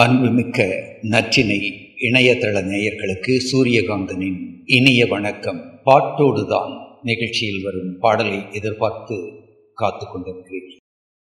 அன்புமிக்க நற்றினை இணையதள நேயர்களுக்கு சூரியகாந்தனின் இனிய வணக்கம். பாட்டோடுதான் நிகழ்ச்சியில் வரும் பாடலை எதிர்பார்த்து காத்து கொண்டிருக்கிறேன்.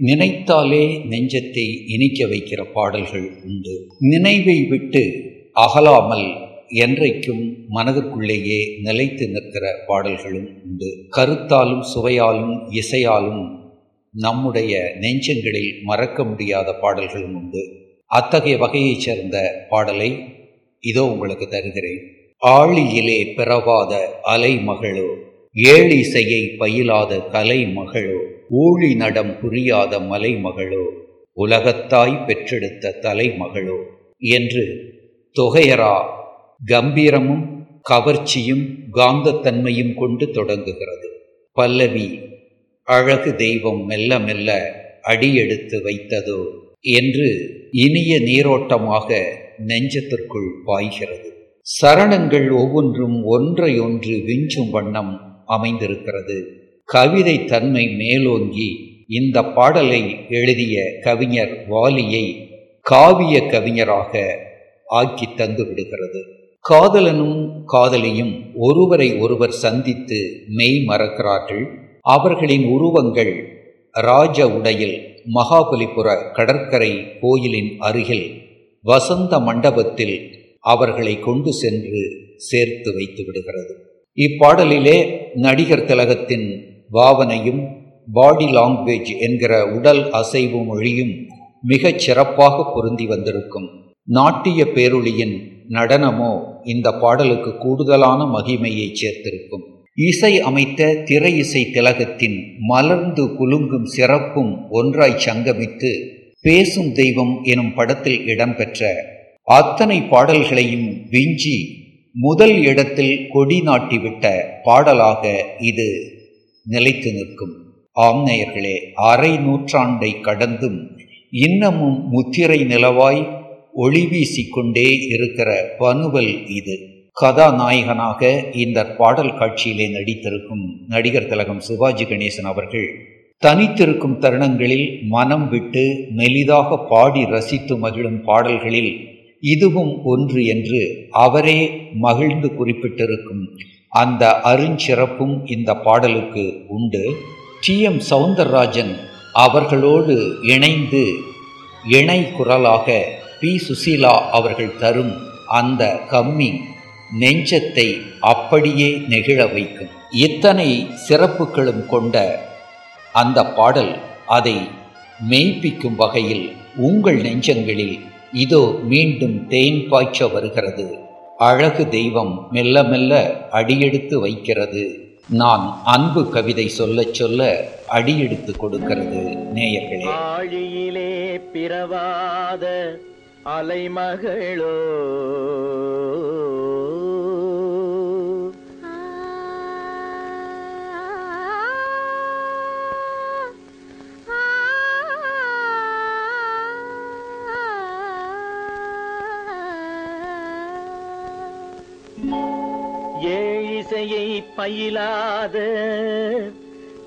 நினைத்தாலே நெஞ்சத்தை இனிக்க வைக்கிற பாடல்கள் உண்டு. நினைவை விட்டு அகலாமல் என்றைக்கும் மனதுக்குள்ளேயே நிலைத்து நிற்கிற பாடல்களும் உண்டு. கருத்தாலும் சுவையாலும் இசையாலும் நம்முடைய நெஞ்சங்களில் மறக்க முடியாத பாடல்களும் உண்டு. அத்தகைய வகையைச் சேர்ந்த பாடலை இதோ உங்களுக்கு தருகிறேன். ஆழியிலே பிறவாத அலை மகளோ ஏழிசையை பயிலாத கலை மகளோ ஊழி நடம் புரியாத மலைமகளோ உலகத்தாய் பெற்றெடுத்த தலைமகளோ என்று தொகையரா கம்பீரமும் கவர்ச்சியும் காந்தத்தன்மையும் கொண்டு தொடங்குகிறது. பல்லவி அழகு தெய்வம் மெல்ல மெல்ல அடியெடுத்து வைத்ததோ என்று இனிய நீரோட்டமாக நெஞ்சத்திற்குள் பாய்கிறது. சரணங்கள் ஒவ்வொன்றும் ஒன்றையொன்று விஞ்சும் வண்ணம் அமைந்திருக்கிறது. கவிதை தன்மை மேலோங்கி இந்த பாடலை எழுதிய கவிஞர் வாலியை காவிய கவிஞராக ஆக்கி தந்து விடுகிறது. காதலனும் காதலியும் ஒருவரை ஒருவர் சந்தித்து மெய் மறக்கிறார்கள். அவர்களின் உருவங்கள் ராஜ உடையில் மகாபலிபுர கடற்கரை கோயிலின் அருகில் வசந்த மண்டபத்தில் அவர்களை கொண்டு சென்று சேர்த்து வைத்து விடுகிறது. இப்பாடலிலே நடிகர் திலகத்தின் பாவனையும் பாடி லாங்குவேஜ் என்கிற உடல் அசைவு மொழியும் மிகச் சிறப்பாக பொருந்தி வந்திருக்கும். நாட்டிய பேரொளியின் நடனமோ இந்த பாடலுக்கு கூடுதலான மகிமையை சேர்த்திருக்கும். இசை அமைத்த திரை இசை திலகத்தின் மலர்ந்து குலுங்கும் சிறப்பும் ஒன்றாய் சங்கமித்து பேசும் தெய்வம் எனும் படத்தில் இடம்பெற்ற அத்தனை பாடல்களையும் விஞ்சி முதல் இடத்தில் கொடி நாட்டிவிட்ட பாடலாக இது நிலைத்து நிற்கும். ஆம்நேயர்களே அரை நூற்றாண்டை கடந்தும் இன்னமும் முத்திரை நிலவாய் ஒளி வீசிக்கொண்டே இருக்கிற பனுவல் இது. கதாநாயகனாக இந்த பாடல் காட்சியிலே நடித்திருக்கும் நடிகர் திலகம் சிவாஜி கணேசன் அவர்கள் தனித்திருக்கும் தருணங்களில் மனம் விட்டு மெலிதாக பாடி ரசித்து மகிழும் பாடல்களில் இதுவும் ஒன்று என்று அவரே மகிழ்ந்து குறிப்பிட்டிருக்கும் அந்த அருஞ்சிறப்பும் இந்த பாடலுக்கு உண்டு. டி. எம். சவுந்தரராஜன் அவர்களோடு இணைந்து இணை குரலாக பி. சுசீலா அவர்கள் தரும் அந்த கம்மி நெஞ்சத்தை அப்படியே நெகிழ வைக்கும். இத்தனை சிறப்புகளும் கொண்ட அந்த பாடல் அதை மெய்ப்பிக்கும் வகையில் உங்கள் நெஞ்சங்களில் இதோ மீண்டும் தேன் பாய்ச்ச வருகிறது. அழகு தெய்வம் மெல்ல மெல்ல அடியெடுத்து வைக்கிறது. நான் அன்பு கவிதை சொல்ல சொல்ல அடியெடுத்து கொடுக்கிறது. நேயர்களே. ஆழியிலே பிறவாத அலைமகளோ இசையை பயிலாத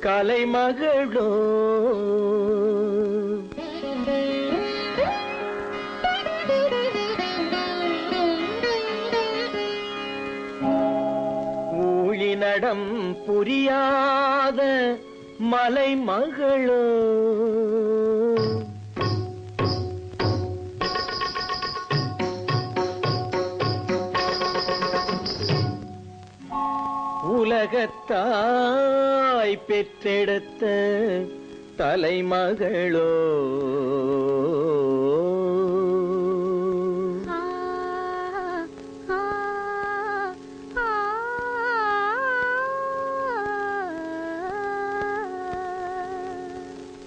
கலைமகளோ. ஊழினடம் புரியாத மலைமகளோ. உலகத்தாய் பெற்றெடுத்த தலைமகளோ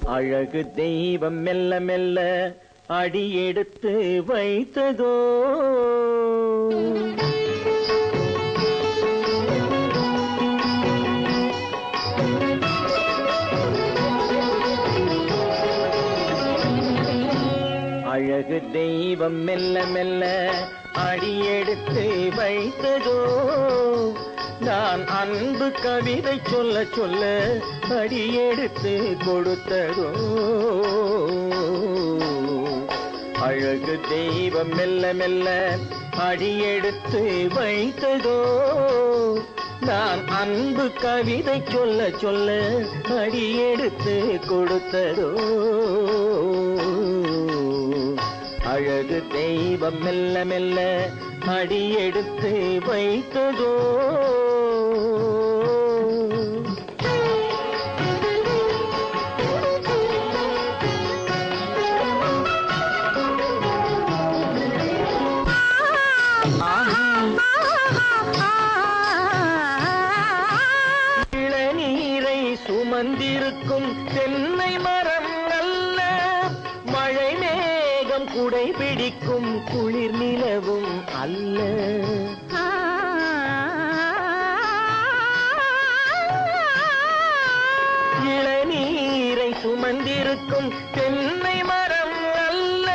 அழகு தெய்வம் மெல்ல மெல்ல அடியெடுத்து வைத்ததோ தெய்வம் மெல்ல மெல்ல அடியெடுத்து வைத்ததோ? நான் அன்பு கவிதை சொல்ல சொல்ல அடியெடுத்து கொடுத்ததோ? அழகு தெய்வம் மெல்ல மெல்ல அடியெடுத்து வைத்ததோ? நான் அன்பு கவிதை சொல்ல சொல்ல அடியெடுத்து கொடுத்ததோ? அழகு தெய்வம் மெல்ல மெல்ல அடியெடுத்து வைத்ததோ? சுமந்திருக்கும் தென்னை குளிர் நிலவும் அல்ல. இளநீரை சுமந்திருக்கும் தென்னை மரம் அல்ல.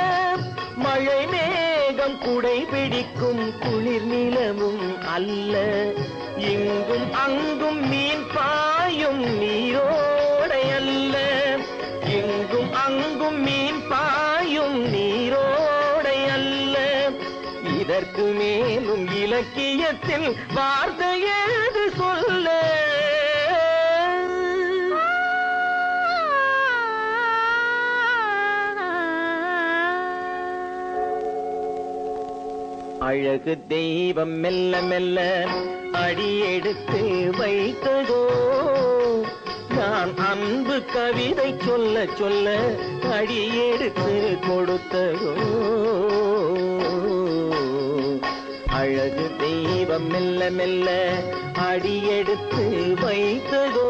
மழை மேகம் குடை பிடிக்கும் குளிர் நிலவும் அல்ல. இங்கும் அங்கும் மீன் பாயும் நீரோடை இலக்கியத்தில் வார்த்தையேது சொல்ல. அழகு தெய்வம் மெல்ல மெல்ல அடியெடுத்து வைத்ததோ? நான் அன்பு கவிதை சொல்ல சொல்ல அடியெடுத்து கொடுத்ததோ? அழகு தெய்வம் மெல்ல மெல்ல அடியெடுத்து வைத்ததோ?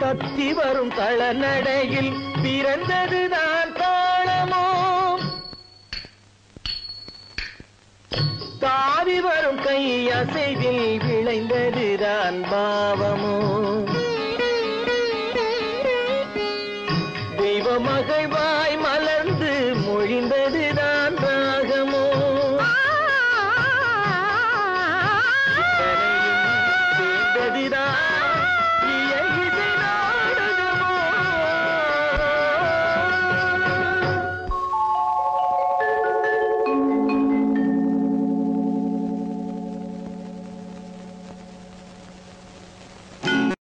தத்தி வரும் தளநடையில் பிறந்ததுதான். தாவி வரும் கையசைவில் விளைந்ததுதான் பாவமோ?